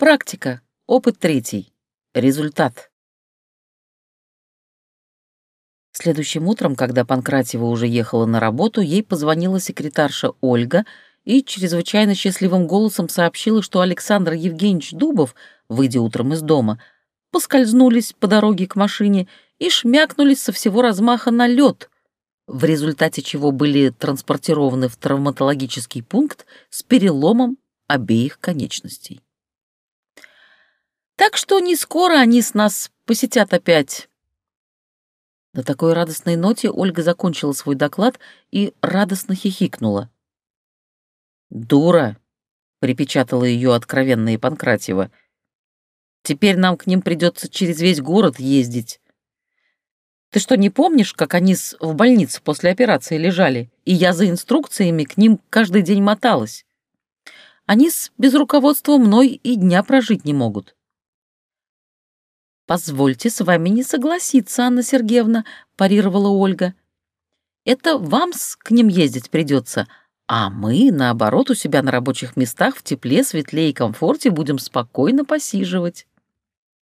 Практика. Опыт третий. Результат. Следующим утром, когда Панкратьева уже ехала на работу, ей позвонила секретарша Ольга и чрезвычайно счастливым голосом сообщила, что Александр Евгеньевич Дубов, выйдя утром из дома, поскользнулись по дороге к машине и шмякнулись со всего размаха на лед, в результате чего были транспортированы в травматологический пункт с переломом обеих конечностей. Так что не скоро они с нас посетят опять. На такой радостной ноте Ольга закончила свой доклад и радостно хихикнула. «Дура!» — припечатала ее откровенная Панкратьева. «Теперь нам к ним придется через весь город ездить. Ты что, не помнишь, как они в больнице после операции лежали, и я за инструкциями к ним каждый день моталась? Они без руководства мной и дня прожить не могут». «Позвольте с вами не согласиться, Анна Сергеевна», — парировала Ольга. «Это вам к ним ездить придется, а мы, наоборот, у себя на рабочих местах в тепле, светле и комфорте будем спокойно посиживать.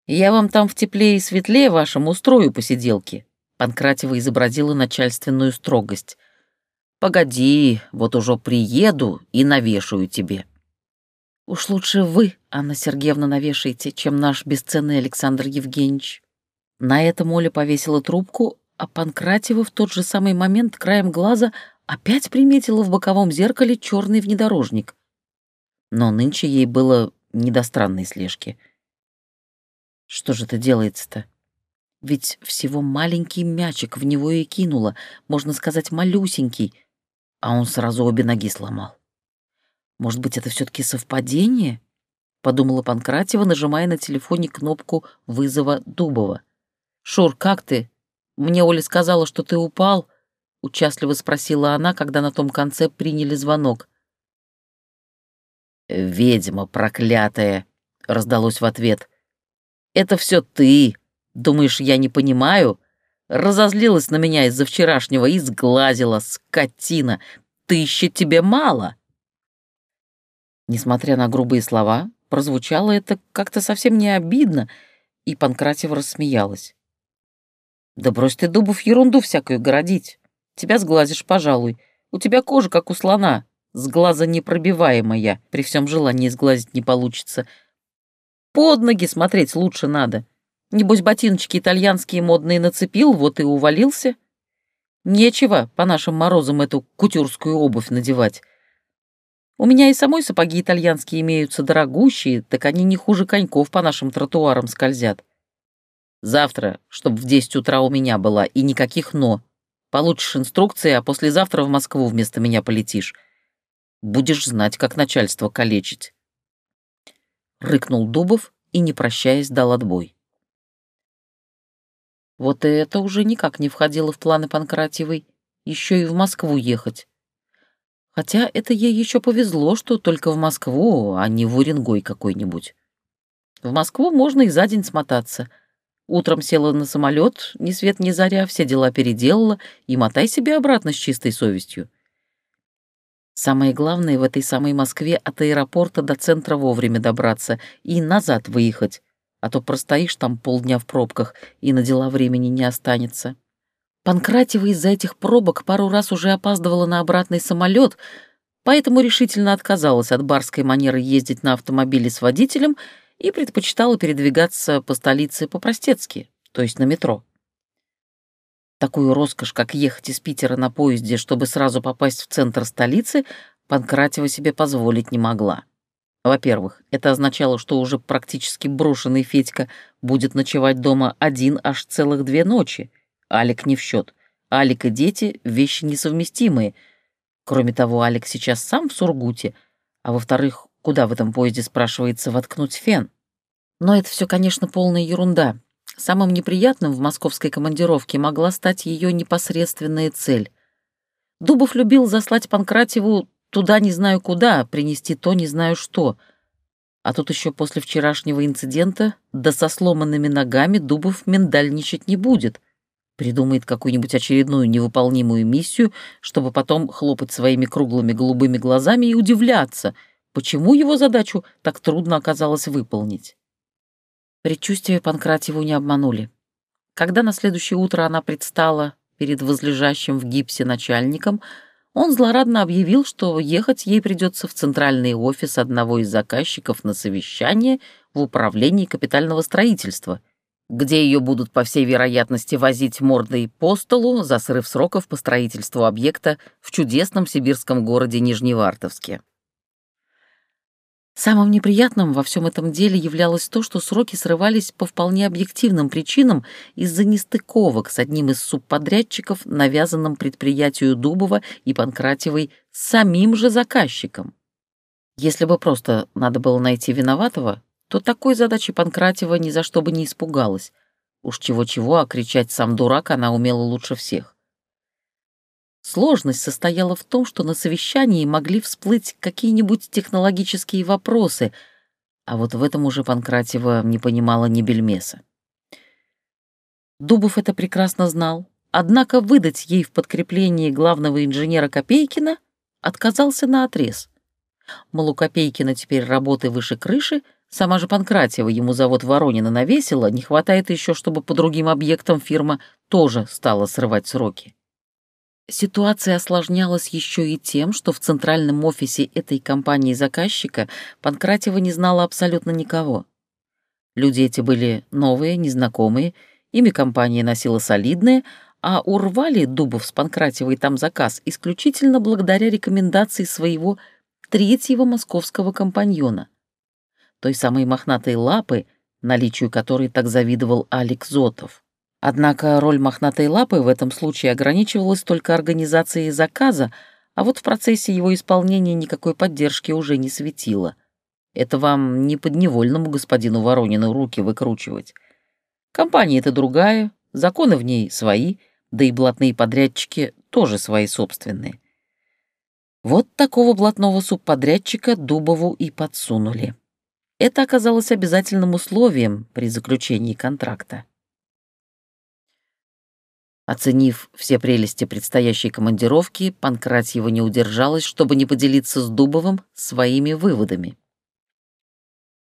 Я вам там в тепле и светле вашем устрою посиделки». Панкратева изобразила начальственную строгость. «Погоди, вот уже приеду и навешаю тебе». Уж лучше вы, Анна Сергеевна, навешаете, чем наш бесценный Александр Евгеньевич. На этом Оля повесила трубку, а Панкратева в тот же самый момент краем глаза опять приметила в боковом зеркале черный внедорожник. Но нынче ей было не до странной слежки. Что же это делается-то? Ведь всего маленький мячик в него и кинула, можно сказать, малюсенький, а он сразу обе ноги сломал. Может быть, это все-таки совпадение? Подумала Панкратева, нажимая на телефоне кнопку вызова Дубова. «Шур, как ты? Мне Оля сказала, что ты упал?» Участливо спросила она, когда на том конце приняли звонок. «Ведьма проклятая!» — раздалось в ответ. «Это все ты! Думаешь, я не понимаю?» Разозлилась на меня из-за вчерашнего и сглазила, скотина! Тысячи тебе мало!» Несмотря на грубые слова, прозвучало это как-то совсем не обидно, и Панкратева рассмеялась. «Да брось ты, Дубов, ерунду всякую городить. Тебя сглазишь, пожалуй. У тебя кожа, как у слона, с глаза непробиваемая. При всем желании сглазить не получится. Под ноги смотреть лучше надо. Небось, ботиночки итальянские модные нацепил, вот и увалился. Нечего по нашим морозам эту кутюрскую обувь надевать. У меня и самой сапоги итальянские имеются дорогущие, так они не хуже коньков по нашим тротуарам скользят. Завтра, чтобы в десять утра у меня была, и никаких «но». Получишь инструкции, а послезавтра в Москву вместо меня полетишь. Будешь знать, как начальство калечить. Рыкнул Дубов и, не прощаясь, дал отбой. Вот и это уже никак не входило в планы Панкратьевой. Еще и в Москву ехать. Хотя это ей еще повезло, что только в Москву, а не в Уренгой какой-нибудь. В Москву можно и за день смотаться. Утром села на самолет, ни свет ни заря, все дела переделала, и мотай себе обратно с чистой совестью. Самое главное в этой самой Москве от аэропорта до центра вовремя добраться и назад выехать, а то простоишь там полдня в пробках, и на дела времени не останется. Панкратева из-за этих пробок пару раз уже опаздывала на обратный самолет, поэтому решительно отказалась от барской манеры ездить на автомобиле с водителем и предпочитала передвигаться по столице по-простецки, то есть на метро. Такую роскошь, как ехать из Питера на поезде, чтобы сразу попасть в центр столицы, Панкратева себе позволить не могла. Во-первых, это означало, что уже практически брошенный Федька будет ночевать дома один аж целых две ночи — Алик не в счет. Алик и дети — вещи несовместимые. Кроме того, Алик сейчас сам в Сургуте, а во-вторых, куда в этом поезде, спрашивается, воткнуть фен? Но это все, конечно, полная ерунда. Самым неприятным в московской командировке могла стать ее непосредственная цель. Дубов любил заслать Панкратеву туда не знаю куда, принести то не знаю что. А тут еще после вчерашнего инцидента, да со сломанными ногами Дубов миндальничать не будет — придумает какую-нибудь очередную невыполнимую миссию, чтобы потом хлопать своими круглыми голубыми глазами и удивляться, Почему его задачу так трудно оказалось выполнить? Предчувствия Панкратьеву не обманули. Когда на следующее утро она предстала перед возлежащим в гипсе начальником, он злорадно объявил, что ехать ей придется в центральный офис одного из заказчиков на совещание в управлении капитального строительства, где ее будут, по всей вероятности, возить мордой по столу за срыв сроков по строительству объекта в чудесном сибирском городе Нижневартовске. Самым неприятным во всем этом деле являлось то, что сроки срывались по вполне объективным причинам из-за нестыковок с одним из субподрядчиков, навязанным предприятию Дубова и Панкратевой самим же заказчиком. Если бы просто надо было найти виноватого, то такой задачи Панкратева ни за что бы не испугалась. Уж чего-чего, а кричать «сам дурак» она умела лучше всех. Сложность состояла в том, что на совещании могли всплыть какие-нибудь технологические вопросы, а вот в этом уже Панкратева не понимала ни бельмеса. Дубов это прекрасно знал, однако выдать ей в подкреплении главного инженера Копейкина отказался на отрез. Мол, у Копейкина теперь работы выше крыши, сама же Панкратева ему завод Воронина навесила, не хватает еще, чтобы по другим объектам фирма тоже стала срывать сроки. Ситуация осложнялась еще и тем, что в центральном офисе этой компании-заказчика Панкратева не знала абсолютно никого. Люди эти были новые, незнакомые, ими компания носила солидные, а урвали Дубов с Панкратевой там заказ исключительно благодаря рекомендации своего третьего московского компаньона, той самой мохнатой лапы, наличию которой так завидовал Алик Зотов. Однако роль мохнатой лапы в этом случае ограничивалась только организацией заказа, а вот в процессе его исполнения никакой поддержки уже не светило. Это вам не подневольному господину Воронину руки выкручивать. Компания это другая, законы в ней свои, да и блатные подрядчики тоже свои собственные. Вот такого блатного субподрядчика Дубову и подсунули. Это оказалось обязательным условием при заключении контракта. Оценив все прелести предстоящей командировки, Панкратьева не удержалась, чтобы не поделиться с Дубовым своими выводами.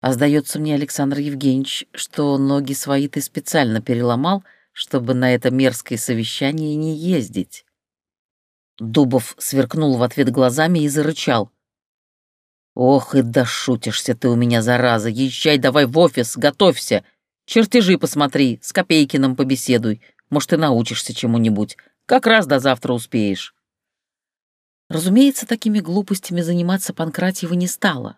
А сдается мне, Александр Евгеньевич, что ноги свои ты специально переломал, чтобы на это мерзкое совещание не ездить. Дубов сверкнул в ответ глазами и зарычал. «Ох и да шутишься ты у меня, зараза! Езжай давай в офис, готовься! Чертежи посмотри, с Копейкиным побеседуй. Может, и научишься чему-нибудь. Как раз до завтра успеешь». Разумеется, такими глупостями заниматься Панкратьева не стало.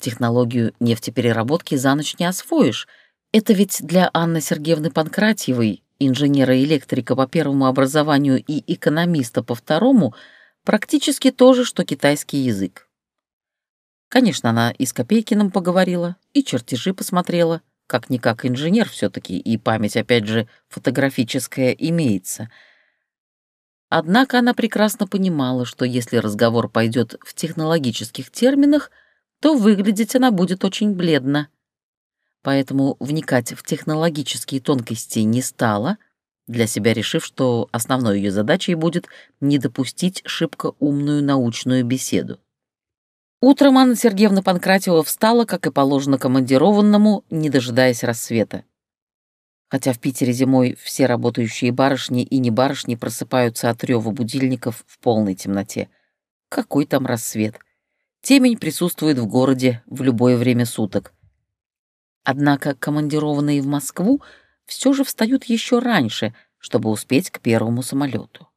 Технологию нефтепереработки за ночь не освоишь. Это ведь для Анны Сергеевны Панкратьевой, инженера-электрика по первому образованию и экономиста по второму, практически то же, что китайский язык. Конечно, она и с Копейкиным поговорила, и чертежи посмотрела, как-никак инженер все таки и память, опять же, фотографическая имеется. Однако она прекрасно понимала, что если разговор пойдет в технологических терминах, то выглядеть она будет очень бледно. Поэтому вникать в технологические тонкости не стала, для себя решив, что основной ее задачей будет не допустить шибко умную научную беседу. Утром Анна Сергеевна Панкратева встала, как и положено командированному, не дожидаясь рассвета. Хотя в Питере зимой все работающие барышни и не барышни просыпаются от рева будильников в полной темноте. Какой там рассвет? Темень присутствует в городе в любое время суток. Однако командированные в Москву все же встают еще раньше, чтобы успеть к первому самолету.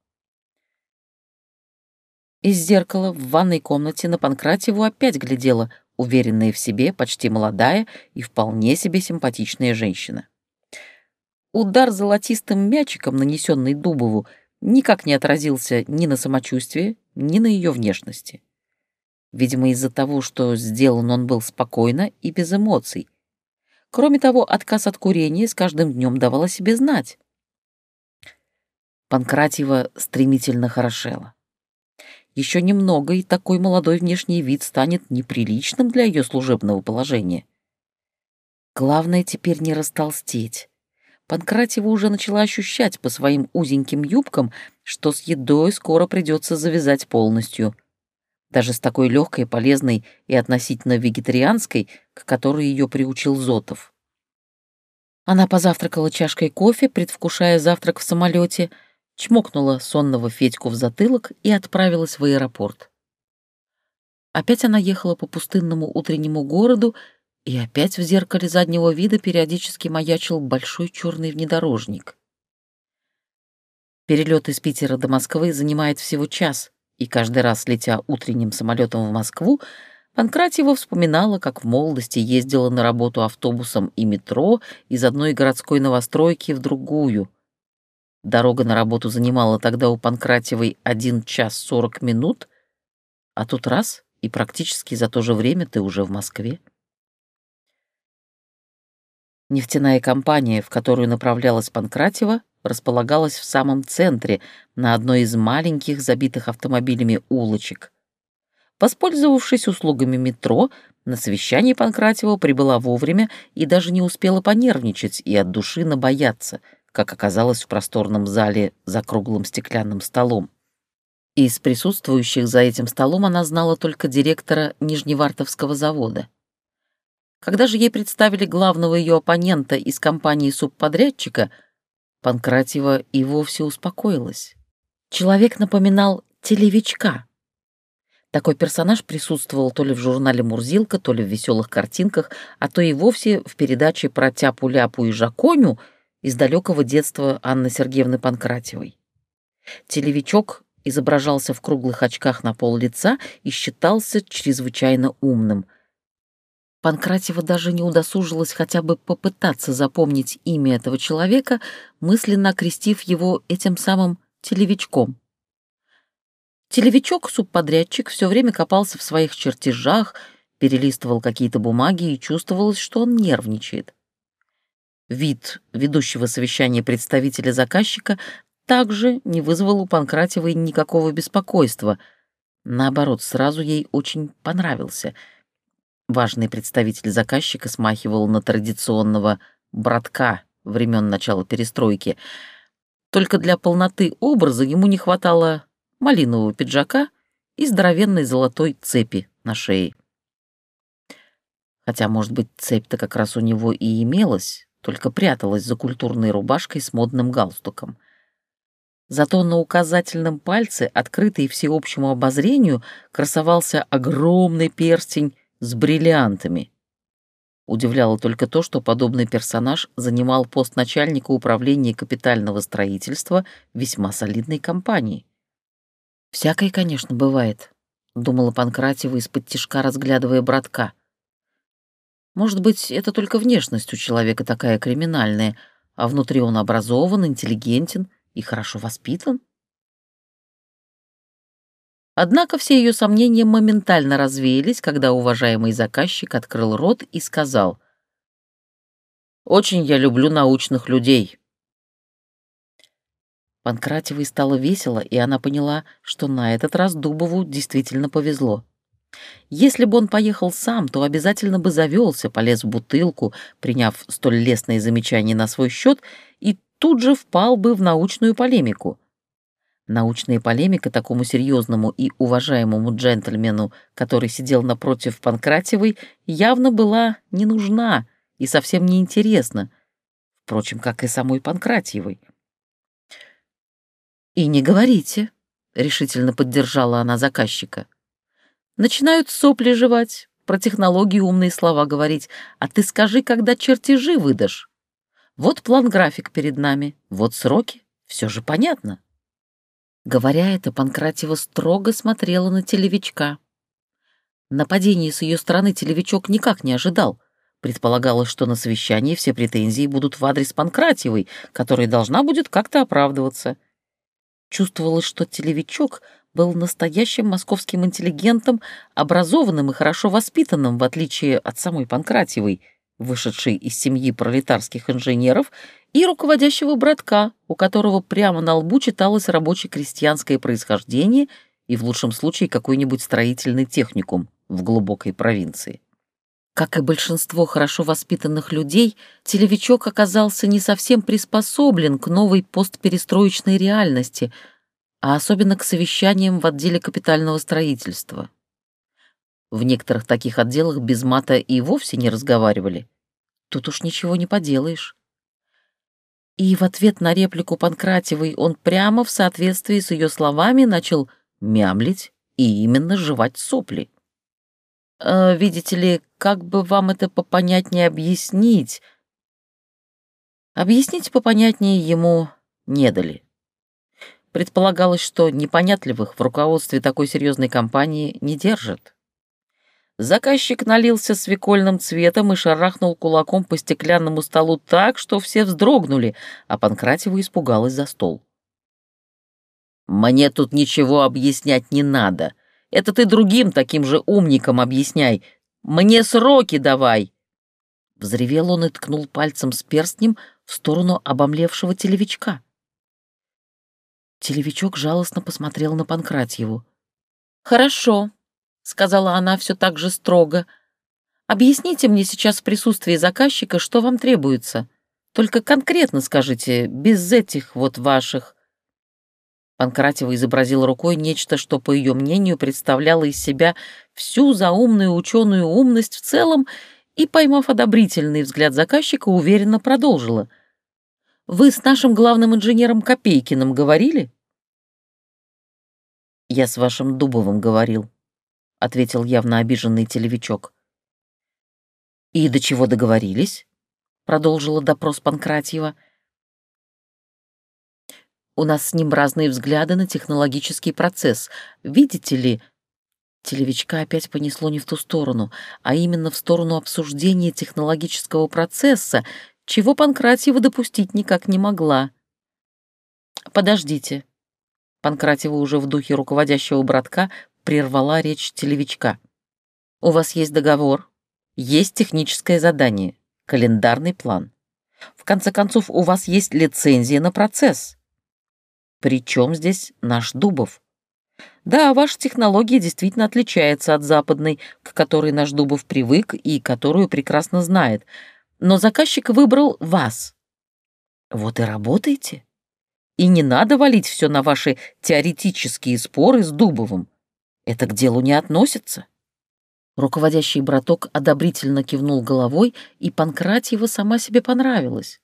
Из зеркала в ванной комнате на Панкратеву опять глядела уверенная в себе, почти молодая и вполне себе симпатичная женщина. Удар золотистым мячиком, нанесенный Дубову, никак не отразился ни на самочувствии, ни на ее внешности. Видимо, из-за того, что сделан он был спокойно и без эмоций. Кроме того, отказ от курения с каждым днем давал о себе знать. Панкратьева стремительно хорошела. Еще немного, и такой молодой внешний вид станет неприличным для ее служебного положения. Главное теперь не растолстеть. Панкратева уже начала ощущать по своим узеньким юбкам, что с едой скоро придется завязать полностью. даже с такой легкой, полезной и относительно вегетарианской, к которой ее приучил Зотов. Она позавтракала чашкой кофе, предвкушая завтрак в самолете, чмокнула сонного Федьку в затылок и отправилась в аэропорт. Опять она ехала по пустынному утреннему городу, и опять в зеркале заднего вида периодически маячил большой черный внедорожник. Перелет из Питера до Москвы занимает всего час, и каждый раз, летя утренним самолетом в Москву, Панкратьева вспоминала, как в молодости ездила на работу автобусом и метро из одной городской новостройки в другую. Дорога на работу занимала тогда у Панкратьевой один час сорок минут, а тут раз — и практически за то же время ты уже в Москве. Нефтяная компания, в которую направлялась Панкратьева, располагалась в самом центре, на одной из маленьких, забитых автомобилями улочек. Воспользовавшись услугами метро, на совещание Панкратева прибыла вовремя и даже не успела понервничать и от души набояться, как оказалось в просторном зале за круглым стеклянным столом. Из присутствующих за этим столом она знала только директора Нижневартовского завода. Когда же ей представили главного ее оппонента из компании субподрядчика — Панкратьева и вовсе успокоилась. Человек напоминал телевичка. Такой персонаж присутствовал то ли в журнале «Мурзилка», то ли в «Веселых картинках», а то и вовсе в передаче про Тяпу-Ляпу и Жаконю из далекого детства Анны Сергеевны Панкратьевой. Телевичок изображался в круглых очках на пол лица и считался чрезвычайно умным — Панкратева даже не удосужилась хотя бы попытаться запомнить имя этого человека, мысленно окрестив его этим самым телевичком. Телевичок-субподрядчик все время копался в своих чертежах, перелистывал какие-то бумаги и чувствовалось, что он нервничает. Вид ведущего совещания представителя заказчика также не вызвал у Панкратевой никакого беспокойства. Наоборот, сразу ей очень понравился — Важный представитель заказчика смахивал на традиционного «братка» времен начала перестройки. Только для полноты образа ему не хватало малинового пиджака и здоровенной золотой цепи на шее. Хотя, может быть, цепь-то как раз у него и имелась, только пряталась за культурной рубашкой с модным галстуком. Зато на указательном пальце, открытый всеобщему обозрению, красовался огромный перстень с бриллиантами. Удивляло только то, что подобный персонаж занимал пост начальника управления капитального строительства весьма солидной компании. «Всякое, конечно, бывает», — думала Панкратева из-под тишка, разглядывая братка. «Может быть, это только внешность у человека такая криминальная, а внутри он образован, интеллигентен и хорошо воспитан?» Однако все ее сомнения моментально развеялись, когда уважаемый заказчик открыл рот и сказал «Очень я люблю научных людей». Панкратевой стало весело, и она поняла, что на этот раз Дубову действительно повезло. Если бы он поехал сам, то обязательно бы завелся, полез в бутылку, приняв столь лестные замечания на свой счет, и тут же впал бы в научную полемику. Научная полемика такому серьезному и уважаемому джентльмену, который сидел напротив Панкратевой, явно была не нужна и совсем не интересна, впрочем, как и самой Панкратьевой. «И не говорите», — решительно поддержала она заказчика. «Начинают сопли жевать, про технологии умные слова говорить, а ты скажи, когда чертежи выдашь. Вот план-график перед нами, вот сроки, все же понятно». Говоря это, Панкратева строго смотрела на телевичка. Нападение с ее стороны телевичок никак не ожидал. Предполагалось, что на совещании все претензии будут в адрес Панкратьевой, которая должна будет как-то оправдываться. Чувствовалось, что телевичок был настоящим московским интеллигентом, образованным и хорошо воспитанным, в отличие от самой Панкратьевой, вышедшей из семьи пролетарских инженеров и руководящего братка, у которого прямо на лбу читалось рабоче-крестьянское происхождение и в лучшем случае какой-нибудь строительный техникум в глубокой провинции. Как и большинство хорошо воспитанных людей, телевичок оказался не совсем приспособлен к новой постперестроечной реальности, а особенно к совещаниям в отделе капитального строительства. В некоторых таких отделах без мата и вовсе не разговаривали. Тут уж ничего не поделаешь. И в ответ на реплику Панкратевой он прямо в соответствии с ее словами начал мямлить и именно жевать сопли. «Э, «Видите ли, как бы вам это попонятнее объяснить?» Объяснить попонятнее ему не дали. Предполагалось, что непонятливых в руководстве такой серьезной компании не держат. Заказчик налился свекольным цветом и шарахнул кулаком по стеклянному столу так, что все вздрогнули, а Панкратева испугалась за стол. «Мне тут ничего объяснять не надо. Это ты другим таким же умникам объясняй. Мне сроки давай!» Взревел он и ткнул пальцем с перстнем в сторону обомлевшего телевичка. Телевичок жалостно посмотрел на Панкратьеву. «Хорошо», — сказала она все так же строго. «Объясните мне сейчас в присутствии заказчика, что вам требуется. Только конкретно скажите, без этих вот ваших...» Панкратева изобразил рукой нечто, что, по ее мнению, представляло из себя всю заумную ученую умность в целом и, поймав одобрительный взгляд заказчика, уверенно продолжила — вы с нашим главным инженером Копейкиным говорили?» «Я с вашим Дубовым говорил», — ответил явно обиженный телевичок. «И до чего договорились?» — продолжила допрос Панкратьева. «У нас с ним разные взгляды на технологический процесс. Видите ли...» Телевичка опять понесло не в ту сторону, а именно в сторону обсуждения технологического процесса, чего Панкратьева допустить никак не могла. «Подождите». Панкратьева уже в духе руководящего братка прервала речь телевичка. «У вас есть договор, есть техническое задание, календарный план. В конце концов, у вас есть лицензия на процесс. Причем здесь наш Дубов? Да, ваша технология действительно отличается от западной, к которой наш Дубов привык и которую прекрасно знает — но заказчик выбрал вас. Вот и работайте. И не надо валить все на ваши теоретические споры с Дубовым. Это к делу не относится. Руководящий браток одобрительно кивнул головой, и Панкратьева сама себе понравилась.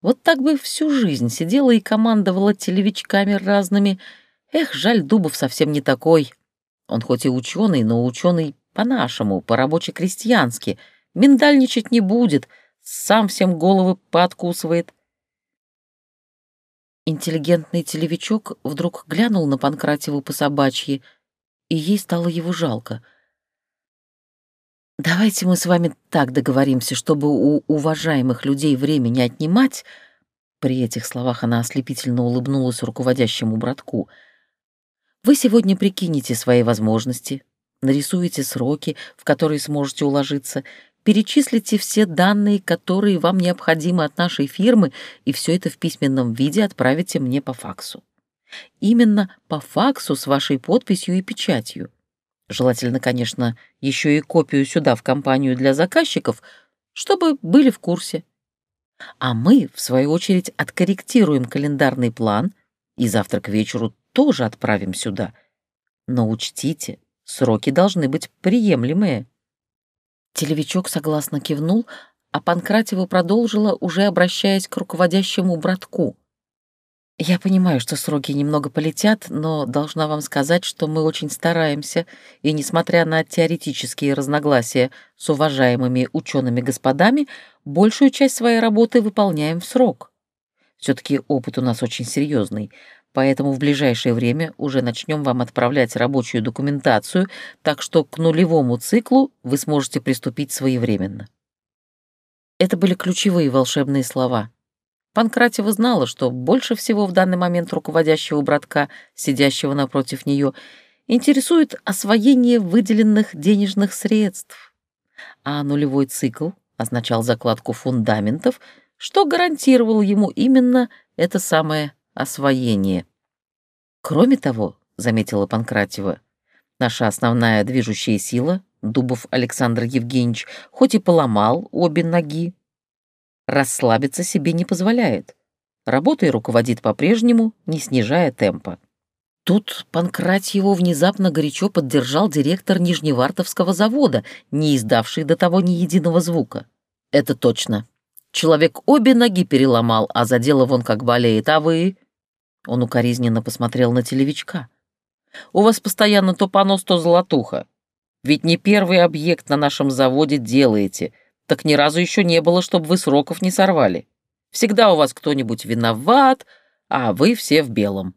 Вот так бы всю жизнь сидела и командовала телевичками разными. Эх, жаль, Дубов совсем не такой. Он хоть и ученый, но ученый по-нашему, по-рабоче-крестьянски — Миндальничать не будет, сам всем головы пооткусывает. Интеллигентный телевичок вдруг глянул на Панкратеву по собачьи, и ей стало его жалко. «Давайте мы с вами так договоримся, чтобы у уважаемых людей время не отнимать», при этих словах она ослепительно улыбнулась руководящему братку. «Вы сегодня прикинете свои возможности, нарисуете сроки, в которые сможете уложиться, перечислите все данные, которые вам необходимы от нашей фирмы, и все это в письменном виде отправите мне по факсу. Именно по факсу с вашей подписью и печатью. Желательно, конечно, еще и копию сюда в компанию для заказчиков, чтобы были в курсе. А мы, в свою очередь, откорректируем календарный план и завтра к вечеру тоже отправим сюда. Но учтите, сроки должны быть приемлемые. Телевичок согласно кивнул, а Панкратева продолжила, уже обращаясь к руководящему братку. «Я понимаю, что сроки немного полетят, но должна вам сказать, что мы очень стараемся, и, несмотря на теоретические разногласия с уважаемыми учеными господами, большую часть своей работы выполняем в срок. Все-таки опыт у нас очень серьезный, поэтому в ближайшее время уже начнем вам отправлять рабочую документацию, так что к нулевому циклу вы сможете приступить своевременно. Это были ключевые волшебные слова. Панкратева знала, что больше всего в данный момент руководящего братка, сидящего напротив нее, интересует освоение выделенных денежных средств. А нулевой цикл означал закладку фундаментов, что гарантировало ему именно это самое освоение. Кроме того, заметила Панкратева, наша основная движущая сила, Дубов Александр Евгеньевич, хоть и поломал обе ноги, расслабиться себе не позволяет. Работой руководит по-прежнему, не снижая темпа. Тут Панкратьеву внезапно горячо поддержал директор Нижневартовского завода, не издавший до того ни единого звука. «Это точно. Человек обе ноги переломал, а за дело вон как болеет, а вы...» Он укоризненно посмотрел на телевичка. «У вас постоянно то понос, то золотуха. Ведь не первый объект на нашем заводе делаете, так ни разу еще не было, чтобы вы сроков не сорвали. Всегда у вас кто-нибудь виноват, а вы все в белом».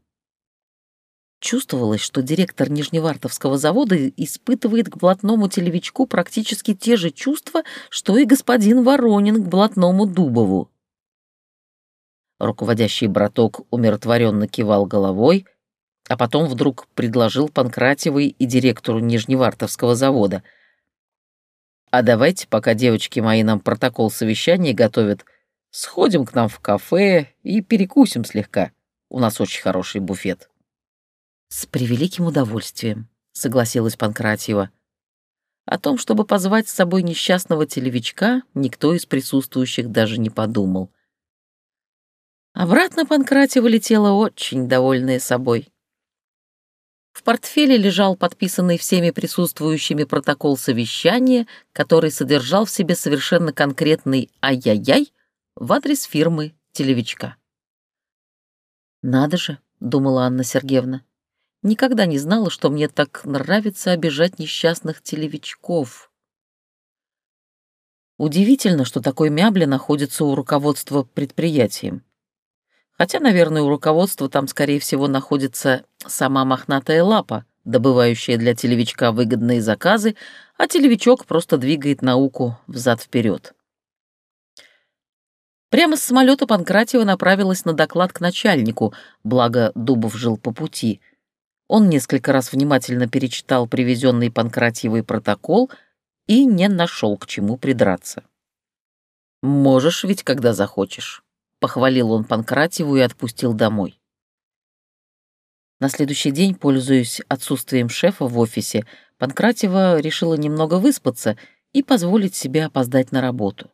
Чувствовалось, что директор Нижневартовского завода испытывает к блатному телевичку практически те же чувства, что и господин Воронин к блатному Дубову. Руководящий браток умиротворенно кивал головой, а потом вдруг предложил Панкратевой и директору Нижневартовского завода. «А давайте, пока девочки мои нам протокол совещания готовят, сходим к нам в кафе и перекусим слегка. У нас очень хороший буфет». «С превеликим удовольствием», — согласилась Панкратьева. О том, чтобы позвать с собой несчастного телевичка, никто из присутствующих даже не подумал. Обратно Панкратьева летела очень довольная собой. В портфеле лежал подписанный всеми присутствующими протокол совещания, который содержал в себе совершенно конкретный «ай-яй-яй» в адрес фирмы телевичка. «Надо же», — думала Анна Сергеевна, Никогда не знала, что мне так нравится обижать несчастных телевичков. Удивительно, что такой мябли находится у руководства предприятием. Хотя, наверное, у руководства там, скорее всего, находится сама мохнатая лапа, добывающая для телевичка выгодные заказы, а телевичок просто двигает науку взад-вперед. Прямо с самолета Панкратева направилась на доклад к начальнику, благо Дубов жил по пути — он несколько раз внимательно перечитал привезенный Панкратьевый протокол и не нашел к чему придраться. «Можешь ведь, когда захочешь», — похвалил он Панкратьеву и отпустил домой. На следующий день, пользуясь отсутствием шефа в офисе, Панкратьева решила немного выспаться и позволить себе опоздать на работу.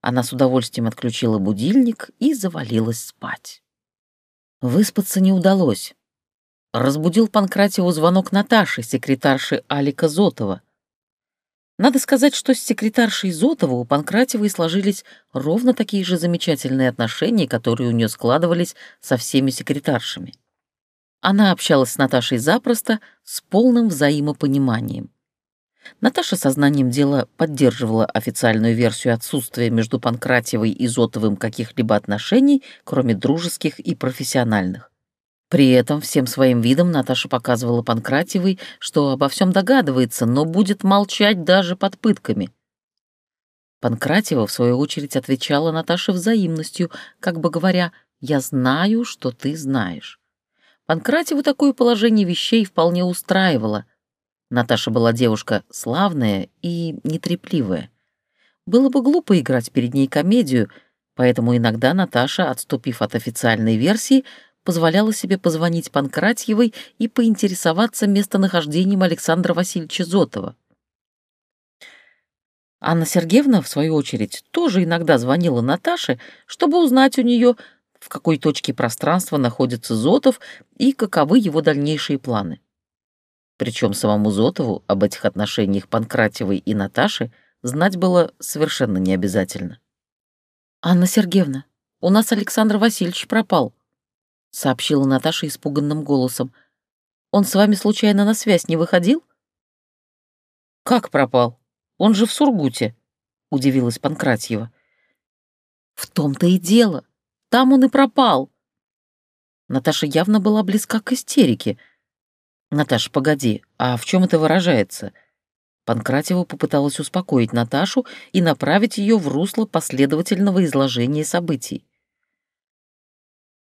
Она с удовольствием отключила будильник и завалилась спать. Выспаться не удалось разбудил Панкратиеву звонок Наташи, секретарши Алика Зотова. Надо сказать, что с секретаршей Зотова у Панкратиевой сложились ровно такие же замечательные отношения, которые у нее складывались со всеми секретаршами. Она общалась с Наташей запросто, с полным взаимопониманием. Наташа сознанием дела поддерживала официальную версию отсутствия между Панкратиевой и Зотовым каких-либо отношений, кроме дружеских и профессиональных. При этом всем своим видом Наташа показывала Панкратьевой, что обо всем догадывается, но будет молчать даже под пытками. Панкратьева, в свою очередь, отвечала Наташе взаимностью, как бы говоря, «Я знаю, что ты знаешь». Панкратьеву такое положение вещей вполне устраивало. Наташа была девушка славная и нетрепливая. Было бы глупо играть перед ней комедию, поэтому иногда Наташа, отступив от официальной версии, позволяла себе позвонить Панкратьевой и поинтересоваться местонахождением Александра Васильевича Зотова. Анна Сергеевна, в свою очередь, тоже иногда звонила Наташе, чтобы узнать у нее, в какой точке пространства находится Зотов и каковы его дальнейшие планы. Причем самому Зотову об этих отношениях Панкратьевой и Наташи знать было совершенно не обязательно. «Анна Сергеевна, у нас Александр Васильевич пропал», — сообщила Наташа испуганным голосом. «Он с вами случайно на связь не выходил?» «Как пропал? Он же в Сургуте», — удивилась Панкратьева. «В том-то и дело. Там он и пропал». Наташа явно была близка к истерике. «Наташа, погоди, а в чем это выражается?» Панкратева попыталась успокоить Наташу и направить ее в русло последовательного изложения событий.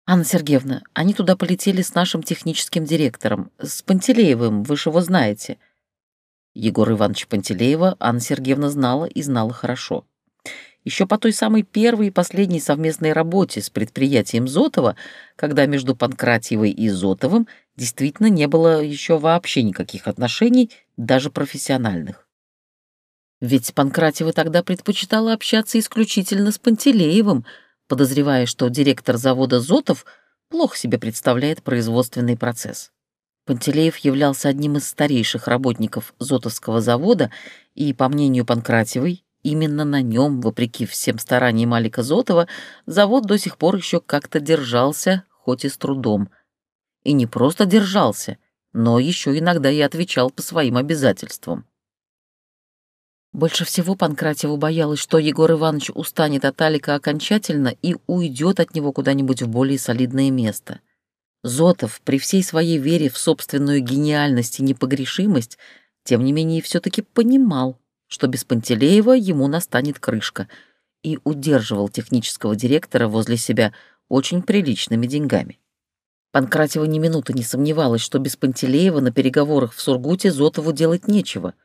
«Анна Сергеевна, они туда полетели с нашим техническим директором, с Пантелеевым, вы же его знаете». Егор Иванович Пантелеева Анна Сергеевна знала и знала хорошо. Еще по той самой первой и последней совместной работе с предприятием Зотова, когда между Панкратьевой и Зотовым действительно не было еще вообще никаких отношений, даже профессиональных. Ведь Панкратьева тогда предпочитала общаться исключительно с Пантелеевым — подозревая, что директор завода Зотов плохо себе представляет производственный процесс. Пантелеев являлся одним из старейших работников Зотовского завода, и, по мнению Панкратьевой, именно на нем, вопреки всем стараниям Алика Зотова, завод до сих пор еще как-то держался, хоть и с трудом. И не просто держался, но еще иногда и отвечал по своим обязательствам. Больше всего Панкратьеву боялась, что Егор Иванович устанет от Алика окончательно и уйдет от него куда-нибудь в более солидное место. Зотов, при всей своей вере в собственную гениальность и непогрешимость, тем не менее все-таки понимал, что без Пантелеева ему настанет крышка, и удерживал технического директора возле себя очень приличными деньгами. Панкратева ни минуты не сомневалась, что без Пантелеева на переговорах в Сургуте Зотову делать нечего —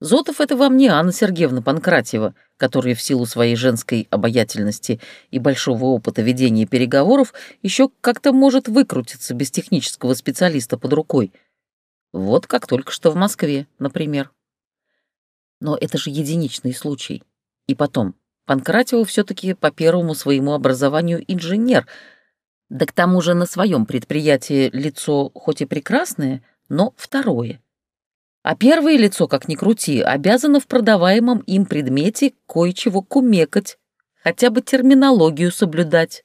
Зотов — это вам не Анна Сергеевна Панкратьева, которая в силу своей женской обаятельности и большого опыта ведения переговоров еще как-то может выкрутиться без технического специалиста под рукой. Вот как только что в Москве, например. Но это же единичный случай. И потом, Панкратьева все-таки по первому своему образованию инженер, да к тому же на своем предприятии лицо хоть и прекрасное, но второе — а первое лицо, как ни крути, обязано в продаваемом им предмете кое-чего кумекать, хотя бы терминологию соблюдать.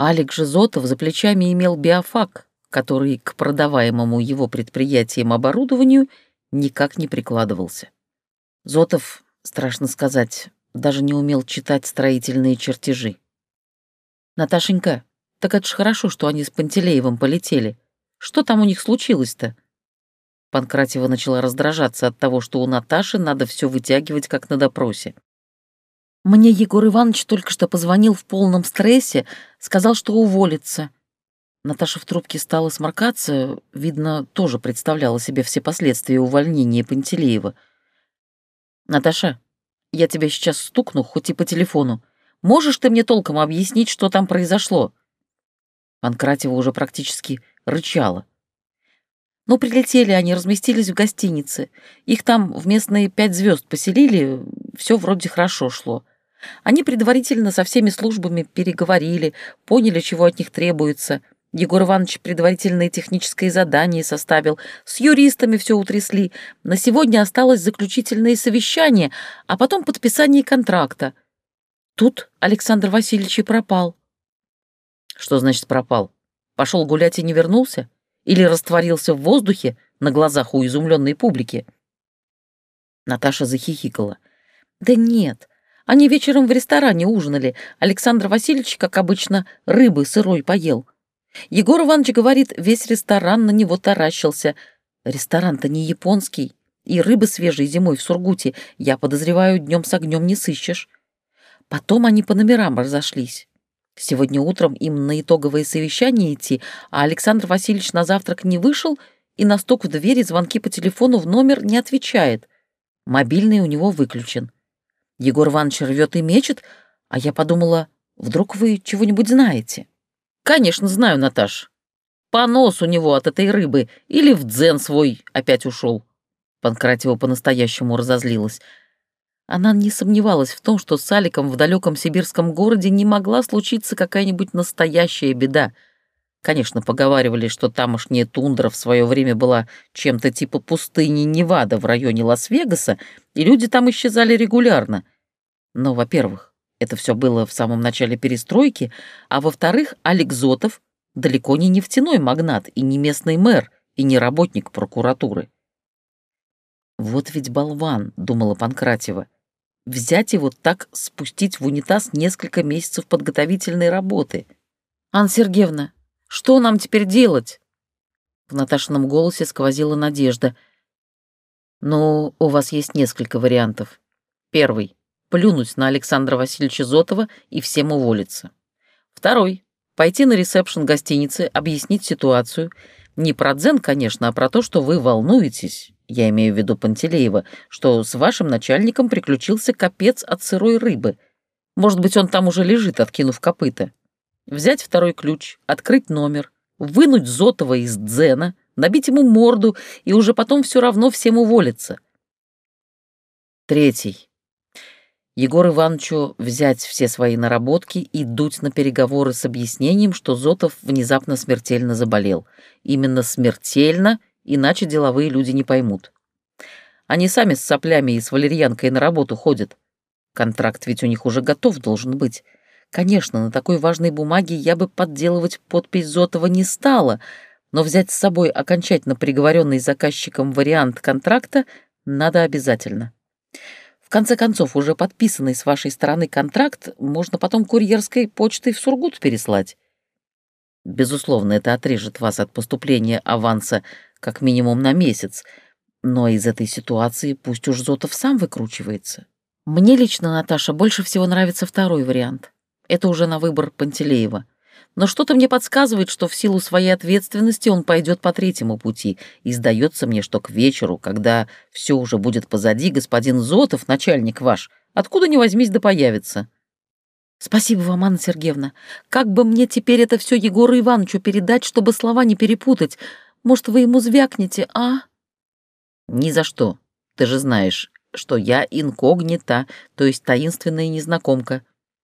Алик Жизотов за плечами имел биофак, который к продаваемому его предприятиям оборудованию никак не прикладывался. Зотов, страшно сказать, даже не умел читать строительные чертежи. «Наташенька, так это ж хорошо, что они с Пантелеевым полетели. Что там у них случилось-то?» Панкратева начала раздражаться от того, что у Наташи надо все вытягивать, как на допросе. «Мне Егор Иванович только что позвонил в полном стрессе, сказал, что уволится». Наташа в трубке стала сморкаться, видно, тоже представляла себе все последствия увольнения Пантелеева. «Наташа, я тебя сейчас стукну, хоть и по телефону. Можешь ты мне толком объяснить, что там произошло?» Панкратева уже практически рычала. Ну, прилетели они, разместились в гостинице. Их там в местные пять звезд поселили, все вроде хорошо шло. Они предварительно со всеми службами переговорили, поняли, чего от них требуется. Егор Иванович предварительное техническое задание составил, с юристами все утрясли. На сегодня осталось заключительное совещание, а потом подписание контракта. Тут Александр Васильевич и пропал. Что значит пропал? Пошел гулять и не вернулся? Или растворился в воздухе на глазах у изумленной публики. Наташа захихикала. «Да нет, они вечером в ресторане ужинали. Александр Васильевич, как обычно, рыбы сырой поел. Егор Иванович говорит, весь ресторан на него таращился. Ресторан-то не японский, и рыбы свежей зимой в Сургуте, я подозреваю, днем с огнем не сыщешь. Потом они по номерам разошлись. Сегодня утром им на итоговое совещание идти, а Александр Васильевич на завтрак не вышел и на стук в двери звонки по телефону в номер не отвечает. Мобильный у него выключен. Егор Иванович рвет и мечет, а я подумала, вдруг вы чего-нибудь знаете? Конечно, знаю, Наташ. Понос у него от этой рыбы или в дзен свой опять ушел. Панкратева по-настоящему разозлилась. Она не сомневалась в том, что с Аликом в далеком сибирском городе не могла случиться какая-нибудь настоящая беда. Конечно, поговаривали, что тамошняя тундра в свое время была чем-то типа пустыни Невада в районе Лас-Вегаса, и люди там исчезали регулярно. Но, во-первых, это все было в самом начале перестройки, а во-вторых, Алик Зотов далеко не нефтяной магнат и не местный мэр, и не работник прокуратуры. «Вот ведь болван», — думала Панкратева, — взять и вот так спустить в унитаз несколько месяцев подготовительной работы. «Анна Сергеевна, что нам теперь делать?» В Наташином голосе сквозила надежда. «Ну, у вас есть несколько вариантов. Первый — плюнуть на Александра Васильевича Зотова и всем уволиться. Второй — пойти на ресепшн гостиницы, объяснить ситуацию. Не про дзен, конечно, а про то, что вы волнуетесь, я имею в виду Пантелеева, что с вашим начальником приключился капец от сырой рыбы. Может быть, он там уже лежит, откинув копыта. Взять второй ключ, открыть номер, вынуть Зотова из дзена, набить ему морду и уже потом все равно всем уволиться. Третий. Егор Ивановичу взять все свои наработки и дуть на переговоры с объяснением, что Зотов внезапно смертельно заболел. Именно смертельно, иначе деловые люди не поймут. Они сами с соплями и с валерьянкой на работу ходят. Контракт ведь у них уже готов должен быть. Конечно, на такой важной бумаге я бы подделывать подпись Зотова не стала, но взять с собой окончательно приговоренный заказчиком вариант контракта надо обязательно. В конце концов, уже подписанный с вашей стороны контракт можно потом курьерской почтой в Сургут переслать. Безусловно, это отрежет вас от поступления аванса как минимум на месяц, но из этой ситуации пусть уж Зотов сам выкручивается. Мне лично, Наташа, больше всего нравится второй вариант. Это уже на выбор Пантелеева. Но что-то мне подсказывает, что в силу своей ответственности он пойдет по третьему пути, и сдается мне, что к вечеру, когда все уже будет позади, господин Зотов, начальник ваш, откуда ни возьмись да появится. Спасибо вам, Анна Сергеевна. Как бы мне теперь это все Егору Ивановичу передать, чтобы слова не перепутать? Может, вы ему звякнете, а? Ни за что. Ты же знаешь, что я инкогнита, то есть таинственная незнакомка.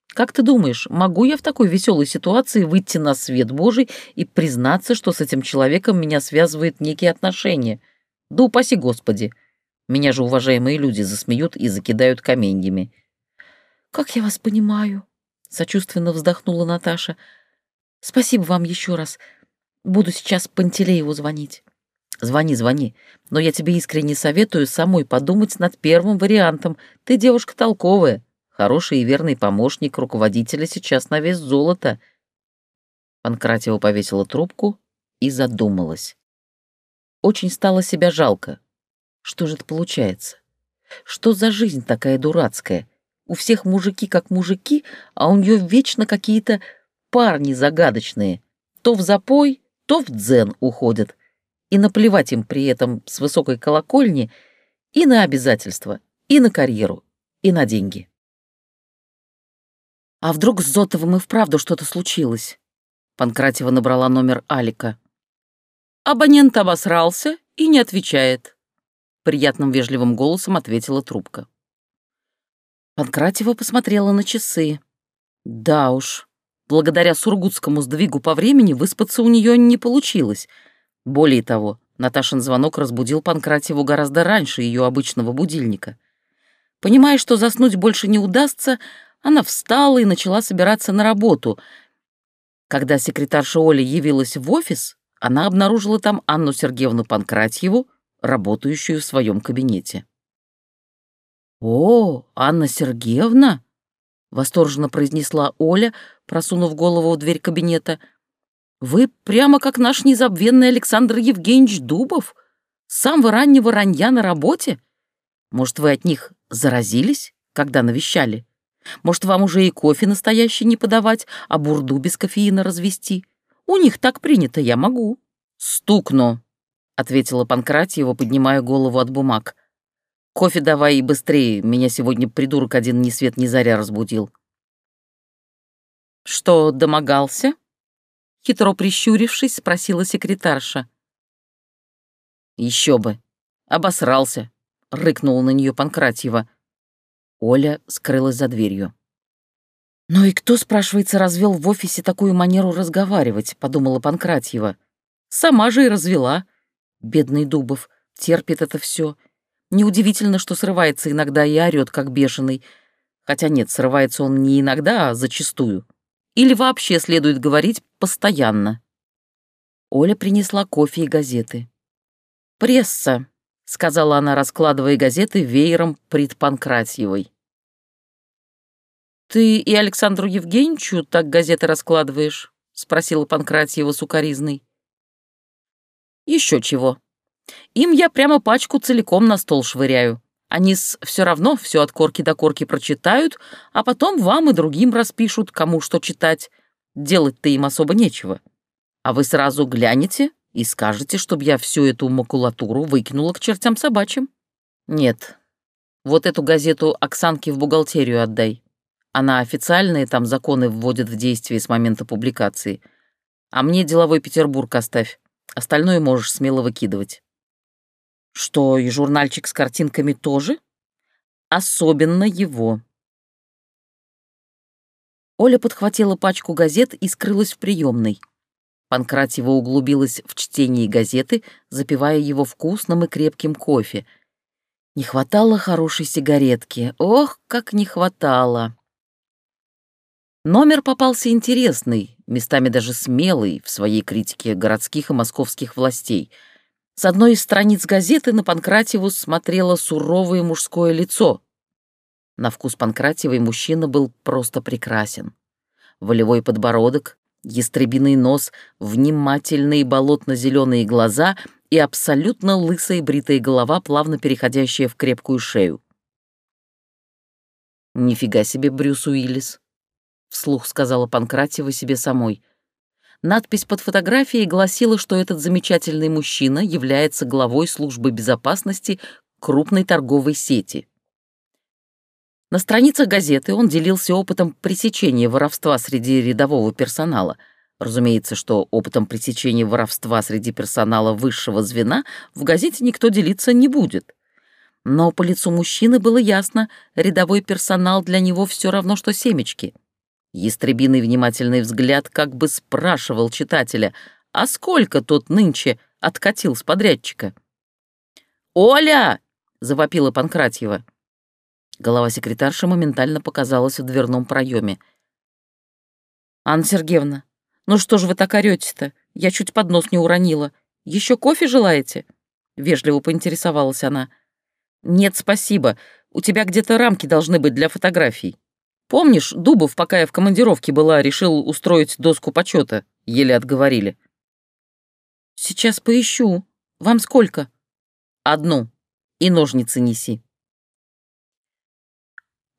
Как ты думаешь, могу я в такой веселой ситуации выйти на свет Божий и признаться, что с этим человеком меня связывает некие отношения? Да упаси Господи! Меня же уважаемые люди засмеют и закидают каменьями. «Как я вас понимаю?» — сочувственно вздохнула Наташа. «Спасибо вам еще раз. Буду сейчас Пантелееву звонить». Звони, звони. Но я тебе искренне советую самой подумать над первым вариантом. Ты девушка толковая. Хороший и верный помощник руководителя сейчас на вес золота. Панкратева повесила трубку и задумалась. Очень стало себя жалко. Что же это получается? Что за жизнь такая дурацкая? У всех мужики как мужики, а у нее вечно какие-то парни загадочные. То в запой, то в дзен уходят — и наплевать им при этом с высокой колокольни и на обязательства, и на карьеру, и на деньги. А вдруг с Зотовым и вправду что-то случилось? Панкратева набрала номер Алика. Абонент обосрался и не отвечает. Приятным вежливым голосом ответила трубка. Панкратева посмотрела на часы. Да уж, благодаря сургутскому сдвигу по времени выспаться у нее не получилось — более того, Наташин звонок разбудил Панкратьеву гораздо раньше ее обычного будильника. Понимая, что заснуть больше не удастся, она встала и начала собираться на работу. Когда секретарша Оля явилась в офис, она обнаружила там Анну Сергеевну Панкратьеву, работающую в своем кабинете. «О, Анна Сергеевна!» — восторженно произнесла Оля, просунув голову в дверь кабинета — вы прямо как наш незабвенный Александр Евгеньевич Дубов, с самого раннего ранья на работе. Может, вы от них заразились, когда навещали? Может, вам уже и кофе настоящий не подавать, а бурду без кофеина развести? У них так принято, я могу». «Стукну», — ответила Панкратьева, поднимая голову от бумаг. «Кофе давай и быстрее, меня сегодня придурок один ни свет ни заря разбудил». «Что, домогался?» Хитро прищурившись, спросила секретарша. Еще бы. Обосрался. Рыкнула на нее Панкратьева. Оля скрылась за дверью. «Ну и кто, спрашивается, развел в офисе такую манеру разговаривать?» — подумала Панкратьева. «Сама же и развела. Бедный Дубов, терпит это все. Неудивительно, что срывается иногда и орёт, как бешеный. Хотя нет, срывается он не иногда, а зачастую. Или вообще следует говорить постоянно. Оля принесла кофе и газеты. «Пресса», — сказала она, раскладывая газеты веером пред Панкратьевой. «Ты и Александру Евгеньевичу так газеты раскладываешь?» — спросила Панкратьева сукоризной. «Еще чего. Им я прямо пачку целиком на стол швыряю. Они все равно все от корки до корки прочитают, а потом вам и другим распишут, кому что читать. Делать-то им особо нечего. А вы сразу глянете и скажете, чтобы я всю эту макулатуру выкинула к чертям собачьим. Нет, вот эту газету Оксанке в бухгалтерию отдай. Она официальные там законы вводит в действие с момента публикации. А мне деловой Петербург оставь. Остальное можешь смело выкидывать. Что, и журнальчик с картинками тоже? Особенно его. Оля подхватила пачку газет и скрылась в приемной. Панкратьева углубилась в чтение газеты, запивая его вкусным и крепким кофе. Не хватало хорошей сигаретки. Ох, как не хватало! Номер попался интересный, местами даже смелый в своей критике городских и московских властей. С одной из страниц газеты на Панкратьеву смотрело суровое мужское лицо. На вкус Панкратьевой мужчина был просто прекрасен. Волевой подбородок, ястребиный нос, внимательные болотно-зеленые глаза и абсолютно лысая бритая голова, плавно переходящая в крепкую шею. «Нифига себе, Брюс Уиллис!» — вслух сказала Панкратьева себе самой. Надпись под фотографией гласила, что этот замечательный мужчина является главой службы безопасности крупной торговой сети. На страницах газеты он делился опытом пресечения воровства среди рядового персонала. Разумеется, что опытом пресечения воровства среди персонала высшего звена в газете никто делиться не будет. Но по лицу мужчины было ясно, рядовой персонал для него все равно, что семечки. Ястребиный внимательный взгляд как бы спрашивал читателя, а сколько тот нынче откатил с подрядчика. «Оля!» — завопила Панкратьева. Голова секретарши моментально показалась в дверном проеме. «Анна Сергеевна, ну что ж вы так орете-то? Я чуть под нос не уронила. Еще кофе желаете?» Вежливо поинтересовалась она. «Нет, спасибо. У тебя где-то рамки должны быть для фотографий. Помнишь, Дубов, пока я в командировке была, решил устроить доску почета? Еле отговорили». «Сейчас поищу. Вам сколько?» «Одну. И ножницы неси».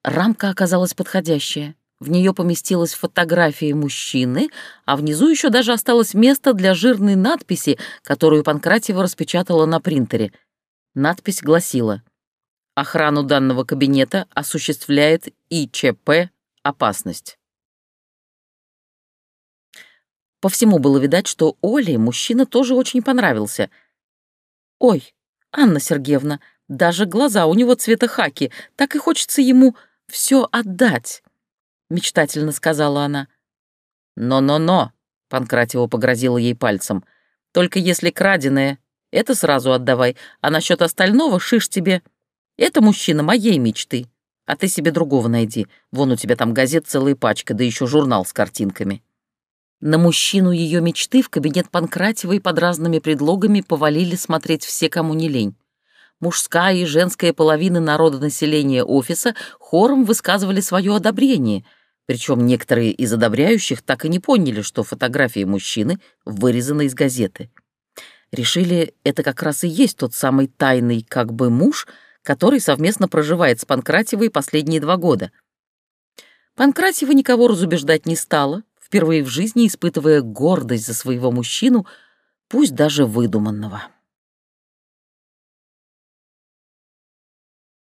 Рамка оказалась подходящая. В нее поместилась фотография мужчины, а внизу еще даже осталось место для жирной надписи, которую Панкратьева распечатала на принтере. Надпись гласила «Охрану данного кабинета осуществляет ИЧП «Опасность». По всему было видать, что Оле мужчина тоже очень понравился. «Ой, Анна Сергеевна, даже глаза у него цвета хаки, так и хочется ему все отдать», — мечтательно сказала она. «Но-но-но», — Панкратио погрозила ей пальцем, «только если краденое, это сразу отдавай, а насчет остального шиш тебе. Это мужчина моей мечты, а ты себе другого найди. Вон у тебя там газет целая пачка, да еще журнал с картинками». На мужчину ее мечты в кабинет Панкратиевой под разными предлогами повалили смотреть все, кому не лень мужская и женская половины народа населения офиса хором высказывали свое одобрение, причем некоторые из одобряющих так и не поняли, что фотография мужчины вырезана из газеты. Решили, это как раз и есть тот самый тайный как бы муж, который совместно проживает с Панкратиевой последние два года. Панкратиева никого разубеждать не стала, впервые в жизни испытывая гордость за своего мужчину, пусть даже выдуманного.